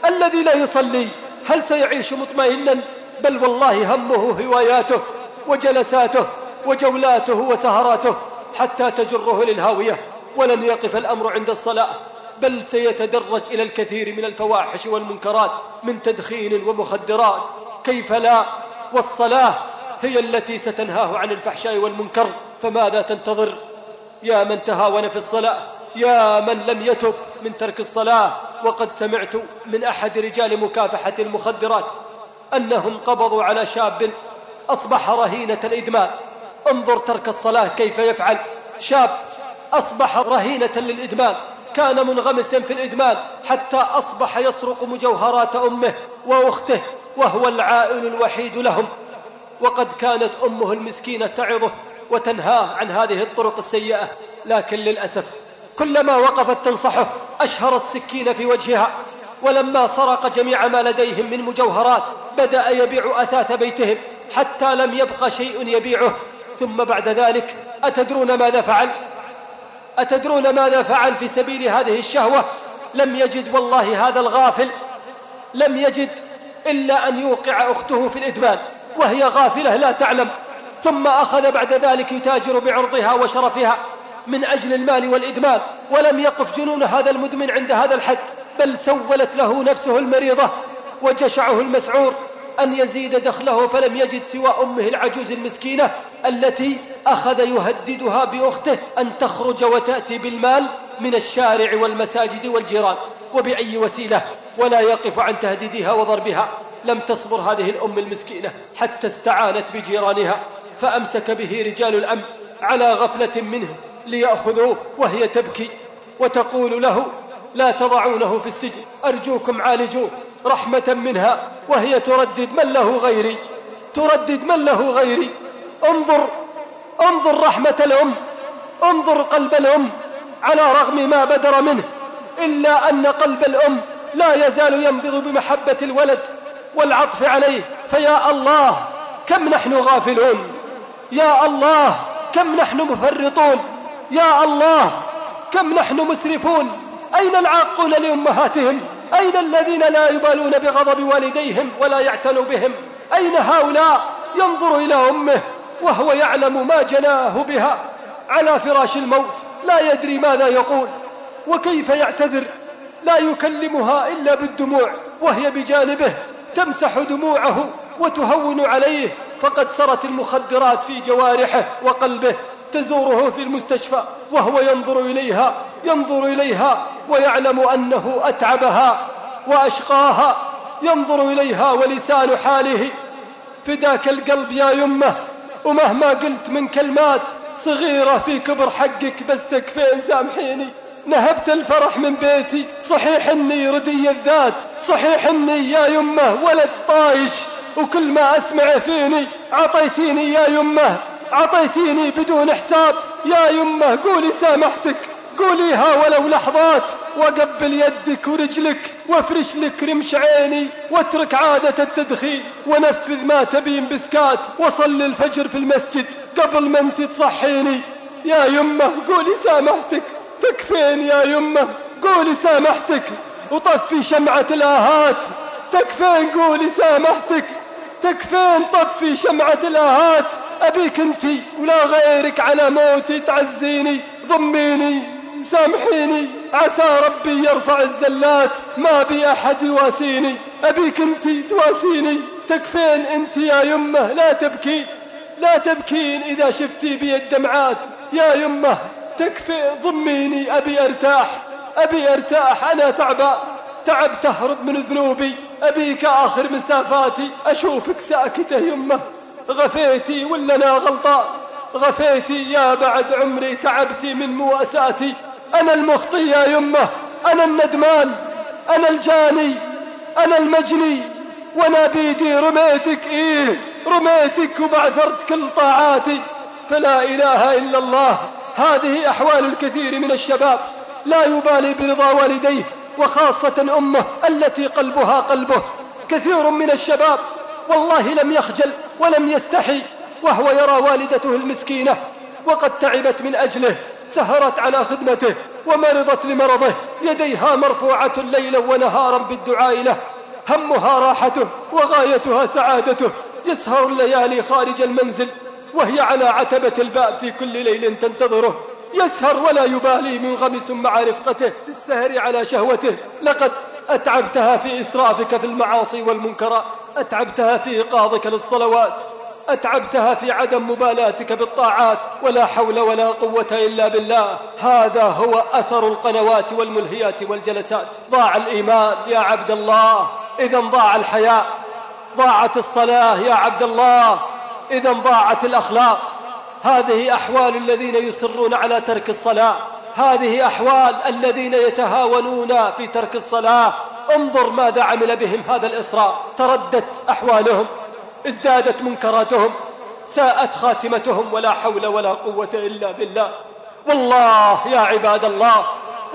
الذي لا يصلي؟ هل سيعيش مطمئنا؟ بل والله همه هواياته وجلساته وجولاته وسهراته حتى تجره للهاوية. ولن يقف الأمر عند الصلاة. بل سيتدرج إلى الكثير من الفواحش والمنكرات من تدخين ومخدرات. كيف لا؟ والصلاة هي التي ستنهاه عن الفحشاء والمنكر. فماذا تنتظر؟ يا من تهاون في الصلاة يا من لم يتب من ترك الصلاة. وقد سمعت من أحد رجال مكافحة المخدرات أنهم قبضوا على شاب أصبح رهينة الإدمان. انظر ترك الصلاة كيف يفعل. شاب أصبح رهينة للإدمان. كان منغمسا في الإدمان حتى أصبح يسرق مجوهرات أمه وأخته وهو العائل الوحيد لهم. وقد كانت أمه المسكينة تعظه وتنهاه عن هذه الطرق السيئة. لكن للأسف كلما وقفت تنصحه أشهر السكين في وجهها. ولما سرق جميع ما لديهم من مجوهرات بدأ يبيع أثاث بيتهم حتى لم يبق شيء يبيعه. ثم بعد ذلك أتدرون ماذا فعل؟ أتدرون ماذا فعل في سبيل هذه الشهوة؟ لم يجد والله هذا الغافل لم يجد إلا أن يوقع أخته في الإدمان وهي غافلة لا تعلم ثم أخذ بعد ذلك يتاجر بعرضها وشرفها من أجل المال والإدمان ولم يقف جنون هذا المدمن عند هذا الحد بل سولت له نفسه المريضة وجشعه المسعور أن يزيد دخله فلم يجد سوى أمه العجوز المسكينة التي أخذ يهددها بأخته أن تخرج وتأتي بالمال من الشارع والمساجد والجيران وبأي وسيلة ولا يقف عن تهديدها وضربها. لم تصبر هذه الأم المسكينة حتى استعانت بجيرانها فأمسك به رجال الأمن على غفلة منه ليأخذوه وهي تبكي وتقول له لا تضعونه في السجن أرجوكم عالجوه رحمة منها وهي تردد من له غيري تردد من له غيري انظر انظر رحمة الأم انظر قلب الأم على رغم ما بدر منه إلا أن قلب الأم لا يزال ينبض بمحبة الولد والعطف عليه فيا الله كم نحن غافلون؟ يا الله كم نحن مفرطون؟ يا الله كم نحن مسرفون؟ أين العاقون لأمهاتهم؟ أين الذين لا يبالون بغضب والديهم ولا يعتنوا بهم؟ أين هؤلاء؟ ينظر إلى أمه وهو يعلم ما جناه بها على فراش الموت لا يدري ماذا يقول وكيف يعتذر لا يكلمها إلا بالدموع وهي بجانبه تمسح دموعه وتهون عليه فقد سرت المخدرات في جوارحه وقلبه تزوره في المستشفى وهو ينظر إليها ينظر إليها ويعلم أنه أتعبها وأشقاها ينظر إليها ولسان حاله فداك القلب يا يمه ومهما قلت من كلمات صغيرة في كبر حقك بس تكفين سامحيني. نهبت الفرح من بيتي صحيح إني ردي الذات صحيح إني يا يمه ولد طايش وكل ما أسمع فيني عطيتيني يا يمه عطيتيني بدون حساب. يا يمه قولي سامحتك قوليها ولو لحظات. وقبل يدك ورجلك وافرش لك رمش عيني واترك عادة التدخين ونفذ ما تبين بسكات وصل الفجر في المسجد قبل ما انت تصحيني. يا يمه قولي سامحتك. تكفين يا يمه قولي سامحتك. وطفي شمعة الآهات. تكفين قولي سامحتك. تكفين طفي شمعة الآهات. أبيك انتي ولا غيرك على موتي تعزيني ضميني. سامحيني. عسى ربي يرفع الزلات. ما بي أحد يواسيني. أبيك انتي تواسيني. تكفين أنت يا يمه. لا تبكي. لا تبكين إذا شفتي بي الدمعات يا يمه تكفي ضميني. أبي أرتاح. أبي أرتاح. أنا تعبان تعب تهرب من ذنوبي. أبيك آخر مسافاتي أشوفك ساكتة يمه. غفيتي ولا أنا غلطان غفيتي يا بعد عمري. تعبتي من مواساتي أنا المخطي يا يمه أنا الندمان أنا الجاني أنا المجني وأنا بيدي رميتك إيه رميتك وبعثرت كل طاعاتي. فلا إله إلا الله. هذه أحوال الكثير من الشباب. لا يبالي برضا والديه وخاصة أمه التي قلبها قلبه. كثير من الشباب والله لم يخجل ولم يستحي وهو يرى والدته المسكينة وقد تعبت من أجله. سهرت على خدمته ومرضت لمرضه. يديها مرفوعة ليلا ونهارا بالدعاء له. همها راحته وغايتها سعادته. يسهر الليالي خارج المنزل وهي على عتبة الباب في كل ليل تنتظره. يسهر ولا يبالي منغمس مع رفقته في السهر على شهوته. لقد أتعبتها في إسرافك في المعاصي والمنكرات. أتعبتها في إيقاظك للصلوات. أتعبتها في عدم مبالاتك بالطاعات ولا حول ولا قوة إلا بالله. هذا هو أثر القنوات والملهيات والجلسات. ضاع الإيمان يا عبد الله. إذا ضاع الحياء. ضاعت الصلاة يا عبد الله. إذا ضاعت الأخلاق. هذه أحوال الذين يصرون على ترك الصلاة. هذه أحوال الذين يتهاونون في ترك الصلاة. انظر ماذا عمل بهم هذا الإصرار تردت أحوالهم. ازدادت منكراتهم ساءت خاتمتهم ولا حول ولا قوة إلا بالله. والله يا عباد الله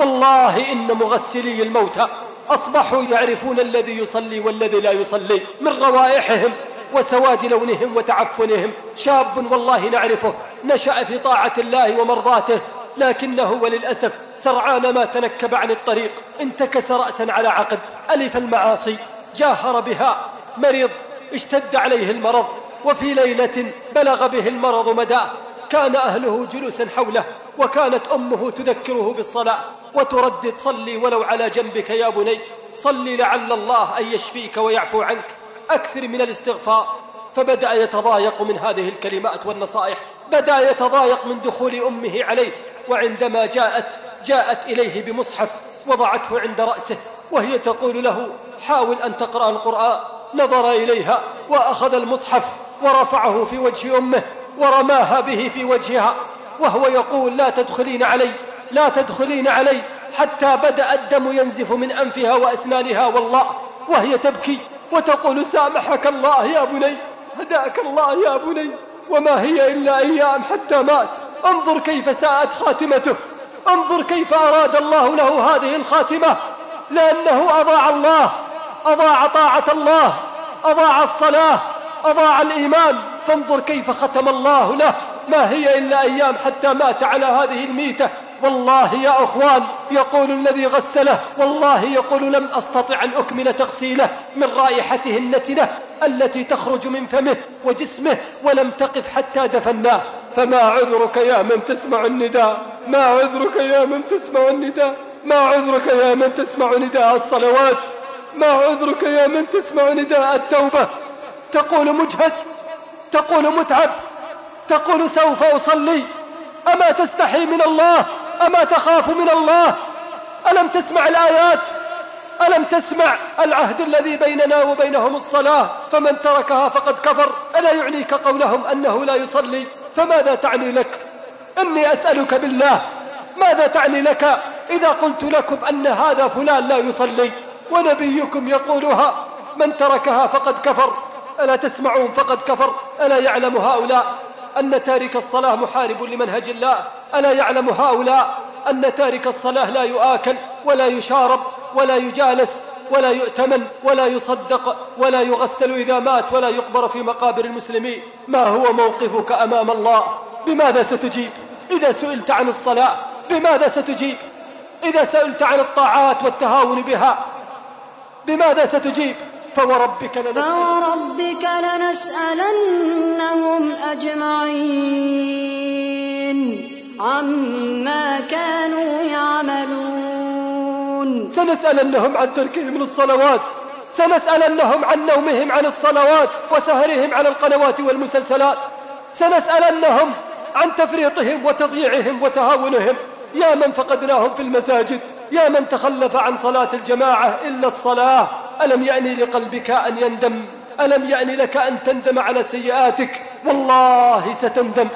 والله إن مغسلي الموتى أصبحوا يعرفون الذي يصلي والذي لا يصلي من روائحهم وسواد لونهم وتعفنهم. شاب والله نعرفه نشأ في طاعة الله ومرضاته لكنه وللأسف سرعان ما تنكب عن الطريق. انتكس رأسا على عقب ألف المعاصي جاهر بها مريض اشتد عليه المرض وفي ليلة بلغ به المرض مداه كان أهله جلوسا حوله وكانت أمه تذكره بالصلاة. وتردد صلي ولو على جنبك يا بني صلي لعل الله أن يشفيك ويعفو عنك. أكثر من الاستغفار. فبدأ يتضايق من هذه الكلمات والنصائح. بدأ يتضايق من دخول أمه عليه. وعندما جاءت جاءت إليه بمصحف وضعته عند رأسه وهي تقول له حاول أن تقرأ القرآن. نظر إليها وأخذ المصحف ورفعه في وجه أمه ورماها به في وجهها وهو يقول لا تدخلين علي لا تدخلين علي حتى بدأ الدم ينزف من أنفها وأسنانها والله وهي تبكي وتقول سامحك الله يا بني هداك الله يا بني وما هي إلا أيام حتى مات انظر كيف ساءت خاتمته انظر كيف أراد الله له هذه الخاتمة لأنه أضاع الله أضاع طاعة الله أضاع الصلاة أضاع الإيمان. فانظر كيف ختم الله له. ما هي إلا أيام حتى مات على هذه الميتة. والله يا أخوان يقول الذي غسله والله يقول لم أستطع أن أكمل تغسيله من رائحته النتنة التي تخرج من فمه وجسمه ولم تقف حتى دفناه. فما عذرك يا من تسمع النداء؟ ما عذرك يا من تسمع النداء؟ ما عذرك يا من تسمع نداء الصلوات؟ ما عذرك يا من تسمع نداء التوبة؟ تقول مجهد تقول متعب تقول سوف أصلي. أما تستحي من الله؟ أما تخاف من الله؟ ألم تسمع الآيات؟ ألم تسمع العهد الذي بيننا وبينهم الصلاة؟ فمن تركها فقد كفر. ألا يعنيك قولهم أنه لا يصلي؟ فماذا تعني لك؟ إني أسألك بالله ماذا تعني لك إذا قلت لكم أن هذا فلان لا يصلي؟ ونبيكم يقولها من تركها فقد كفر ألا تسمعون فقد كفر ألا يعلم هؤلاء أن تارك الصلاة محارب لمنهج الله ألا يعلم هؤلاء أن تارك الصلاة لا يؤاكل ولا يشارب ولا يجالس ولا يؤتمن ولا يصدق ولا يغسل إذا مات ولا يقبر في مقابر المسلمين. ما هو موقفك أمام الله؟ بماذا ستجيب؟ إذا سئلت عن الصلاة بماذا ستجيب؟ إذا سئلت عن الطاعات والتهاون بها بماذا ستجيب؟ فوربك لنسألن فوربك لنسألنهم أجمعين عما كانوا يعملون. سنسألنهم عن تركهم للصلوات. سنسألنهم عن نومهم عن الصلوات وسهرهم على القنوات والمسلسلات. سنسألنهم عن تفريطهم وتضييعهم وتهاونهم. يا من فقدناهم في المساجد. يا من تخلف عن صلاة الجماعة إلا الصلاة ألم يأني لقلبك أن يندم؟ ألم يأني لك أن تندم على سيئاتك؟ والله ستندم.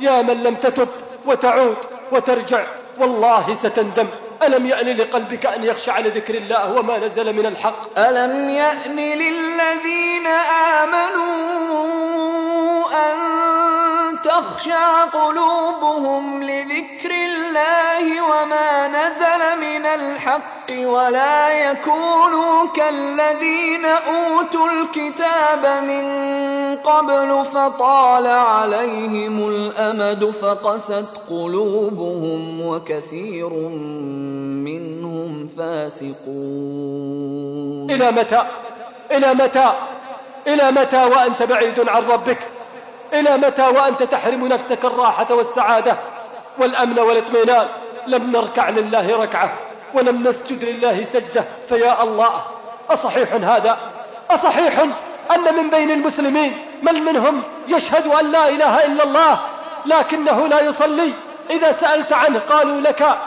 يا من لم تتب وتعود وترجع والله ستندم. ألم يأن لقلبك أن يخشع لذكر الله وما نزل من الحق؟ ألم يأن للذين آمنوا أن تخشع قلوبهم لذكر الله وما نزل من الحق ولا يكونوا كالذين أوتوا الكتاب من قبل فطال عليهم الأمد فقست قلوبهم وكثير منهم فاسقون. إلى متى؟ إلى متى؟ إلى متى وأنت بعيد عن ربك؟ إلى متى وأنت تحرم نفسك الراحة والسعادة والأمن والإطمئنان؟ لم نركع لله ركعة ولم نسجد لله سجدة. فيا الله أصحيح هذا؟ أصحيح أن من بين المسلمين من منهم يشهد أن لا إله إلا الله لكنه لا يصلي. إذا سألت عنه قالوا لك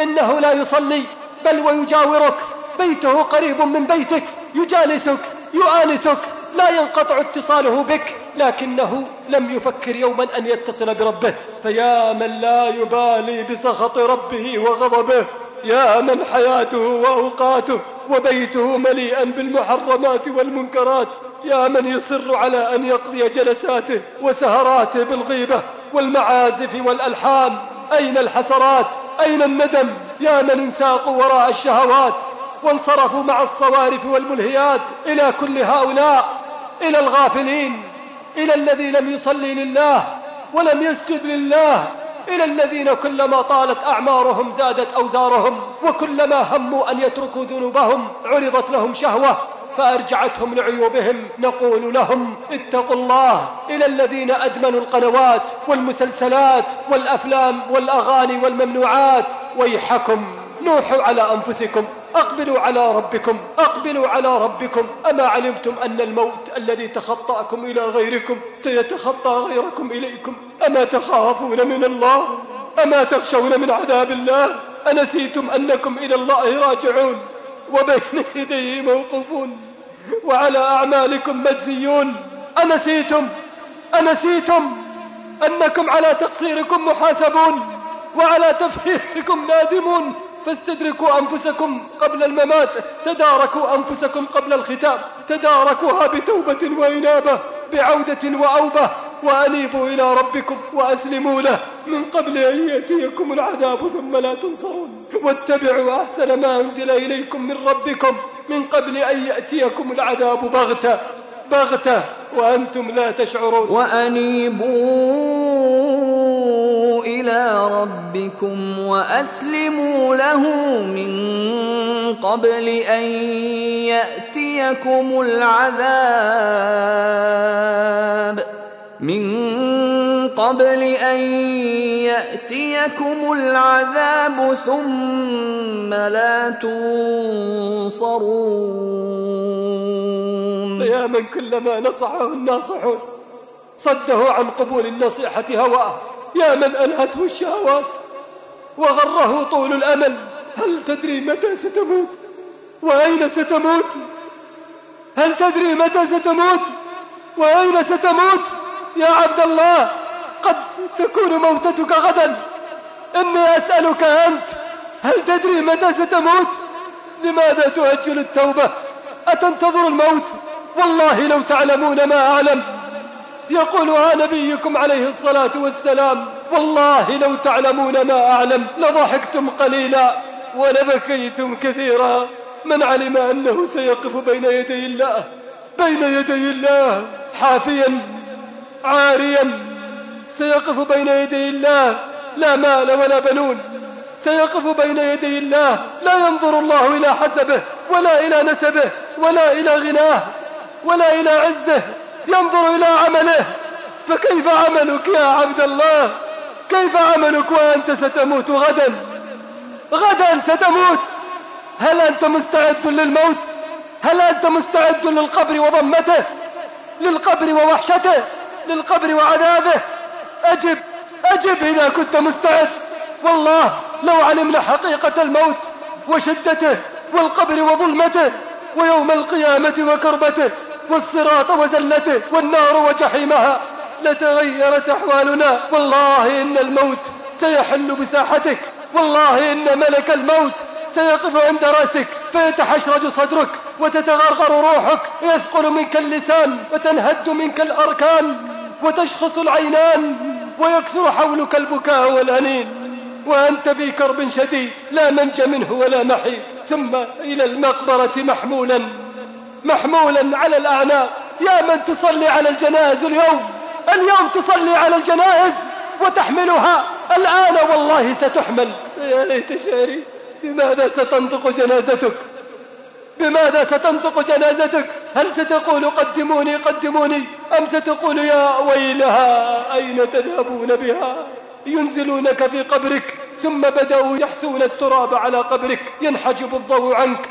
إنه لا يصلي بل ويجاورك. بيته قريب من بيتك يجالسك يؤانسك. لا ينقطع اتصاله بك لكنه لم يفكر يوما أن يتصل بربه. فيا من لا يبالي بسخط ربه وغضبه يا من حياته وأوقاته وبيته مليئا بالمحرمات والمنكرات يا من يصر على أن يقضي جلساته وسهراته بالغيبة والمعازف والألحان. أين الحسرات؟ أين الندم؟ يا من انساقوا وراء الشهوات وانصرفوا مع الصوارف والملهيات إلى كل هؤلاء. إلى الغافلين إلى الذي لم يصلي لله ولم يسجد لله إلى الذين كلما طالت أعمارهم زادت أوزارهم وكلما هموا أن يتركوا ذنوبهم عرضت لهم شهوة فأرجعتهم لعيوبهم. نقول لهم اتقوا الله إلى الذين أدمنوا القنوات والمسلسلات والأفلام والأغاني والممنوعات. ويحكم. نوحوا على أنفسكم. أقبلوا على ربكم أقبلوا على ربكم. أما علمتم أن الموت الذي تخطأكم إلى غيركم سيتخطى غيركم إليكم؟ أما تخافون من الله؟ أما تخشون من عذاب الله؟ أنسيتم أنكم إلى الله راجعون؟ وبين يديه موقوفون وعلى أعمالكم مجزيون. أنسيتم أنسيتم أنكم على تقصيركم محاسبون وعلى تفريطكم نادمون. فاستدركوا أنفسكم قبل الممات تداركوا أنفسكم قبل الختام تداركوها بتوبة وإنابة بعودة وأوبة وأنيبوا إلى ربكم وأسلموا له. من قبل أن يأتيكم العذاب ثم لا تنصرون. واتبعوا أحسن ما أنزل إليكم من ربكم. من قبل أن يأتيكم العذاب بغتة. بغتة وأنتم لا تشعرون. وأنيبوا إلى ربكم وأسلموا له من قبل أن يأتيكم العذاب. من قبل أن يأتيكم العذاب ثم لا تنصرون. يا من كلما نصحه الناصحون صده عن قبول النصيحة هواه يا من ألهته الشهوات وغره طول الأمل. هل تدري متى ستموت؟ وأين ستموت؟ هل تدري متى ستموت؟ وأين ستموت؟ يا عبد الله قد تكون موتتك غدا. إني أسألك أنت هل تدري متى ستموت؟ لماذا تؤجل التوبة؟ أتنتظر الموت؟ والله لو تعلمون ما أعلم. يقولها نبيكم عليه الصلاة والسلام والله لو تعلمون ما أعلم لضحكتم قليلا ولبكيتم كثيرا. من علم أنه سيقف بين يدي الله بين يدي الله حافيا عاريا. سيقف بين يدي الله لا مال ولا بنون. سيقف بين يدي الله لا ينظر الله إلى حسبه ولا إلى نسبه ولا إلى غناه. ولا إلى عزه ينظر إلى عمله. فكيف عملك يا عبد الله؟ كيف عملك وأنت ستموت غدا؟ غدا ستموت. هل أنت مستعد للموت؟ هل أنت مستعد للقبر وضمته؟ للقبر ووحشته؟ للقبر وعذابه؟ أجب أجب إذا كنت مستعد. والله لو علمنا حقيقة الموت وشدته والقبر وظلمته ويوم القيامة وكربته. والصراط وزلته والنار وجحيمها لتغيرت أحوالنا. والله إن الموت سيحل بساحتك. والله إن ملك الموت سيقف عند رأسك. فيتحشرج صدرك وتتغرغر روحك. يثقل منك اللسان وتنهد منك الأركان وتشخص العينان ويكثر حولك البكاء والأنين. وأنت في كرب شديد لا منج منه ولا محيط. ثم إلى المقبرة محمولا. محمولا على الأعناق. يا من تصلي على الجنائز اليوم؟ اليوم تصلي على الجنائز وتحملها. الآن والله ستحمل. يا ليت شعري. بماذا ستنطق جنازتك؟ بماذا ستنطق جنازتك؟ هل ستقول قدموني قدموني؟ أم ستقول يا ويلها أين تذهبون بها؟ ينزلونك في قبرك ثم بدأوا يحثون التراب على قبرك. ينحجب الضوء عنك.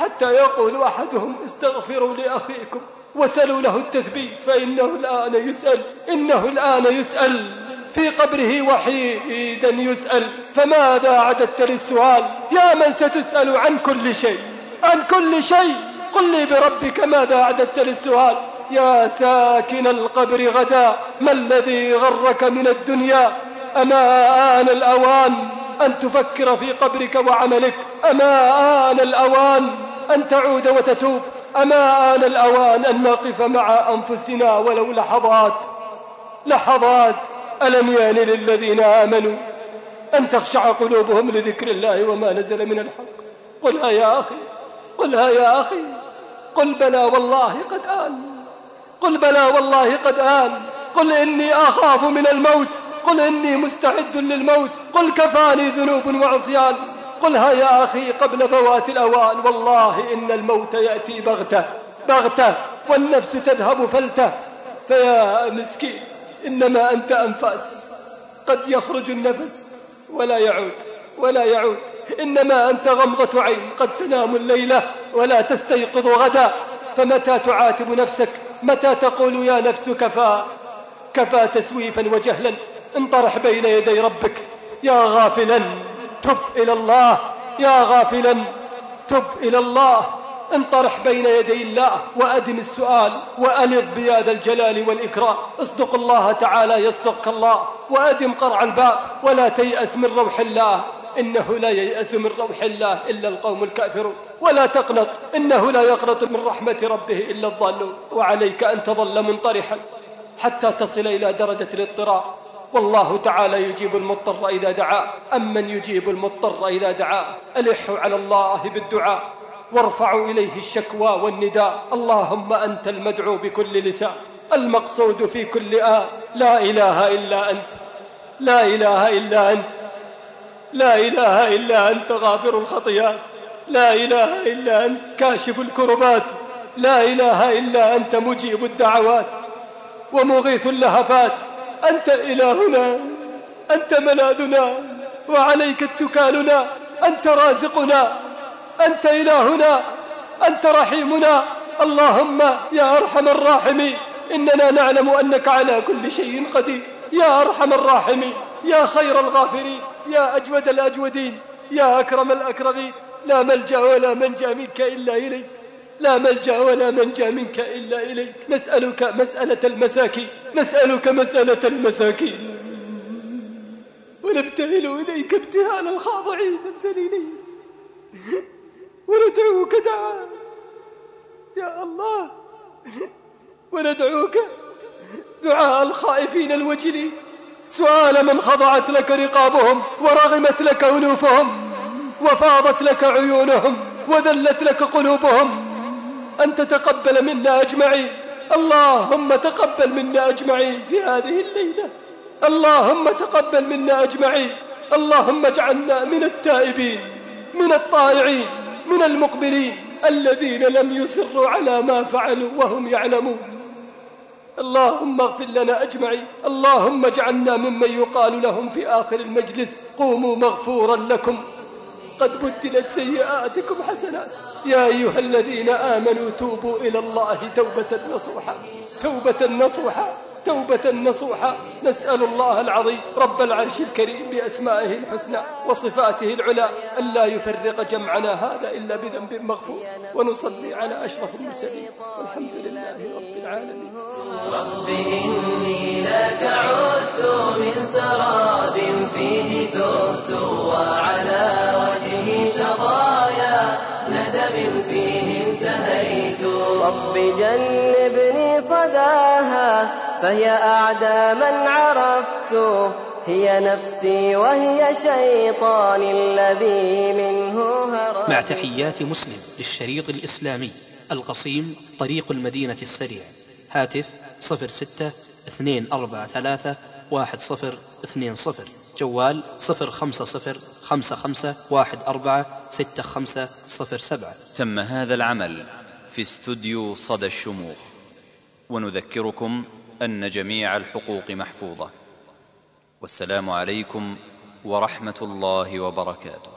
حتى يقول أحدهم استغفروا لأخيكم وسلوا له التثبيت فإنه الآن يسأل إنه الآن يسأل في قبره وحيدا يسأل فماذا عددت للسؤال؟ يا من ستسأل عن كل شيء عن كل شيء قل لي بربك ماذا أعددت للسؤال؟ يا ساكن القبر غدا ما الذي غرك من الدنيا؟ أما آن الأوان؟ أن تفكر في قبرك وعملك. أما آن الأوان أن تعود وتتوب. أما آن الأوان أن نقف مع أنفسنا ولو لحظات. لحظات. ألم يان للذين آمنوا أن تخشع قلوبهم لذكر الله وما نزل من الحق؟ قلها يا أخي. قلها يا أخي. قل بلى والله قد آن. قل بلى والله قد آن. قل إني أخاف من الموت. قل إني مستعد للموت قل كفاني ذنوب وعصيان. قلها يا أخي قبل فوات الأوان والله إن الموت يأتي بغتة بغتة والنفس تذهب فلتة. فيا مسكين إنما أنت أنفاس قد يخرج النفس ولا يعود ولا يعود. إنما أنت غمضة عين قد تنام الليلة ولا تستيقظ غدا. فمتى تعاتب نفسك؟ متى تقول يا نفس كفى؟ كفى تسويفا وجهلا. انطرح بين يدي ربك. يا غافلا تب إلى الله. يا غافلا تب إلى الله. انطرح بين يدي الله وأدم السؤال وألظ بياد الجلال والإكرام. اصدق الله تعالى يصدقك الله. وأدم قرع الباب ولا تيأس من روح الله. إنه لا ييأس من روح الله إلا القوم الكافرون. ولا تقنط إنه لا يقنط من رحمة ربه إلا الضالون. وعليك أن تظل منطرحا حتى تصل إلى درجة الاضطراب. والله تعالى يجيب المضطر إذا دعاه أمن يجيب المضطر إذا دعاه ألحوا على الله بالدعاء وارفعوا إليه الشكوى والنداء. اللهم أنت المدعو بكل لسان المقصود في كل آن لا إله إلا أنت لا إله إلا أنت لا إله إلا أنت غافر الخطيئات. لا إله إلا أنت كاشف الكربات. لا إله إلا أنت مجيب الدعوات. ومغيث اللهفات. أنت إلهنا أنت ملاذنا وعليك اتكالنا أنت رازقنا أنت إلهنا أنت رحيمنا. اللهم يا أرحم الراحمين إننا نعلم أنك على كل شيء قدير. يا أرحم الراحمين يا خير الغافرين يا أجود الأجودين يا أكرم الأكرمين. لا ملجأ ولا منجأ منك إلا إليك. لا ملجأ ولا منجأ منك إلا إليك. نسألك مسألة المساكين نسألك مسألة المساكين. ونبتهل إليك ابتهال الخاضعين الذليلين. وندعوك دعاء. يا الله. وندعوك دعاء الخائفين الوجلين. سؤال من خضعت لك رقابهم ورغمت لك أنوفهم وفاضت لك عيونهم وذلت لك قلوبهم. أن تتقبل منا أجمعين. اللهم تقبل منا أجمعين في هذه الليلة. اللهم تقبل منا أجمعين. اللهم اجعلنا من التائبين من الطائعين من المقبلين الذين لم يصروا على ما فعلوا وهم يعلمون. اللهم اغفر لنا أجمعين. اللهم اجعلنا ممن يقال لهم في آخر المجلس قوموا مغفورا لكم. قد بدلت سيئاتكم حسنات. يا أيها الذين آمنوا توبوا إلى الله توبة نصوحا توبة نصوحا توبة نصوحا. نسأل الله العظيم رب العرش الكريم بأسمائه الحسنى وصفاته العلى ألا يفرق جمعنا هذا إلا بذنب مغفور. ونصلي على أشرف المرسلين. والحمد لله رب العالمين. رب إني لك عدت من سراب فيه تهت وعلى رب جنبني صداها فهي أعدى من عرفت. هي نفسي وهي شيطان الذي منه هربت مع تحيات مسلم للشريط الإسلامي القصيم طريق المدينة السريع. هاتف صفر ستة اثنين أربعة ثلاثة واحد صفر اثنين صفر. جوال صفر خمسة صفر خمسة خمسة واحد أربعة ستة خمسة صفر سبعة. تم هذا العمل. في استوديو صدى الشموخ. ونذكركم أن جميع الحقوق محفوظة. والسلام عليكم ورحمة الله وبركاته.